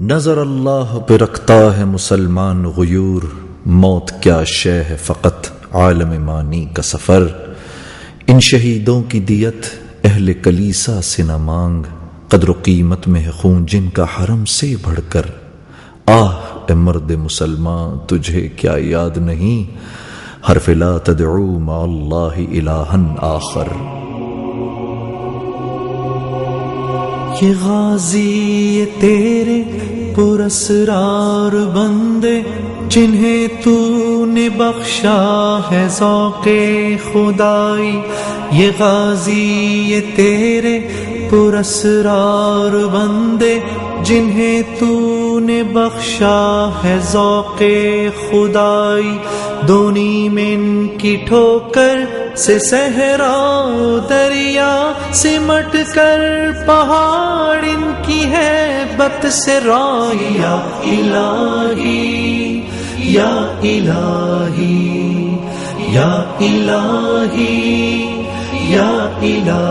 نظر اللہ پہ رکھتا ہے مسلمان غیور، موت کیا شے ہے فقط عالم مانی کا سفر۔ ان شہیدوں کی دیت اہل کلیسا سے نہ مانگ، قدر و قیمت میں ہے خون جن کا حرم سے بڑھ کر۔ آہ، اے مرد مسلمان، تجھے کیا یاد نہیں؟ حرف لا تدعو مع اللہ الہن آخر۔ یہ غازی تیرے پرسرار بندے، جنہیں تو نے بخشا ہے ذوق خدائی۔ یہ غازی یہ تیرے پرسرار بندے، جنہیں تو نے بخشا ہے ذوق خدائی۔ دونی میں ان کی ٹھوکر سے صحرا دریا سمٹ کر پہاڑ ان کی ہے بت سے رایا الہی، یا الہی یا الہی یا الہی۔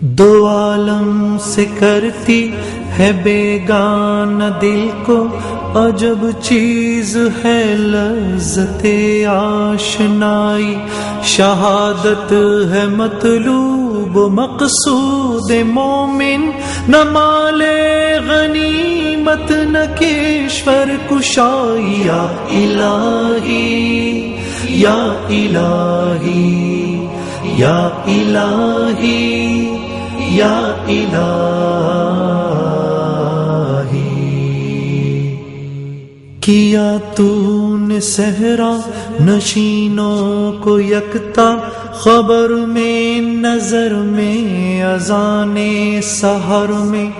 دو سے کرتی ہے بیگان دل کو، عجب چیز ہے لذت آشنائی۔ شہادت ہے مطلوب، مقصود مومن۔ نہ مال غنیمت، نہ کیشور کشائی۔ یا الہی یا الہی یا الہی۔ یا الہی۔ کیا تو نے صحرا نشینوں کو یکتا؟ خبر میں، نظر میں، اذان سحر میں۔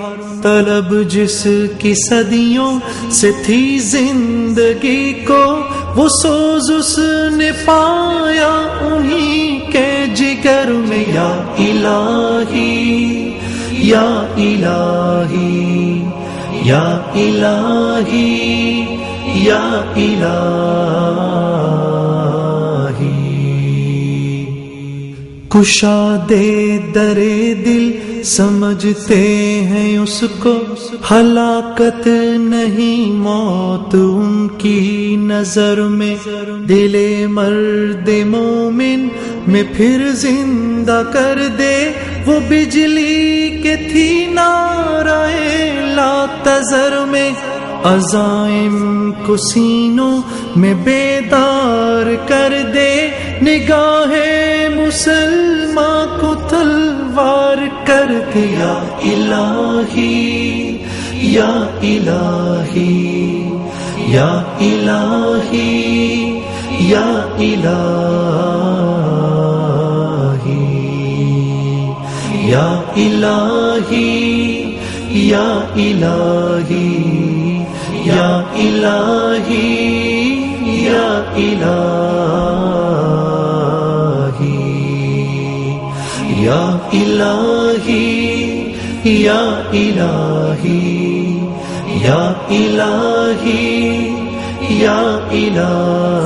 طلب جس کی صدیوں سے تھی زندگی کو، وہ سوز اس نے پایا انہی کے جگر میں یا الہی یا الہی یا الہی یا الہی۔ کشا دے درے دل، سمجھتے ہیں اس کو۔ ہلاکت نہیں، موت ان کی نظر میں۔ دل مرد مومن میں پھر زندہ کر دے۔ وہ بجلی کے تھی نارائے لا تذر میں۔ عزائم کو سینوں میں بیدار کر دے۔ نگاہ مسلمان کو تلوار کر دیا الہی، یا الہی یا الہی یا الہی یا الہی یا الہی یا الہی یا الہی یا الہی یا الہی یا الہی یا الہی۔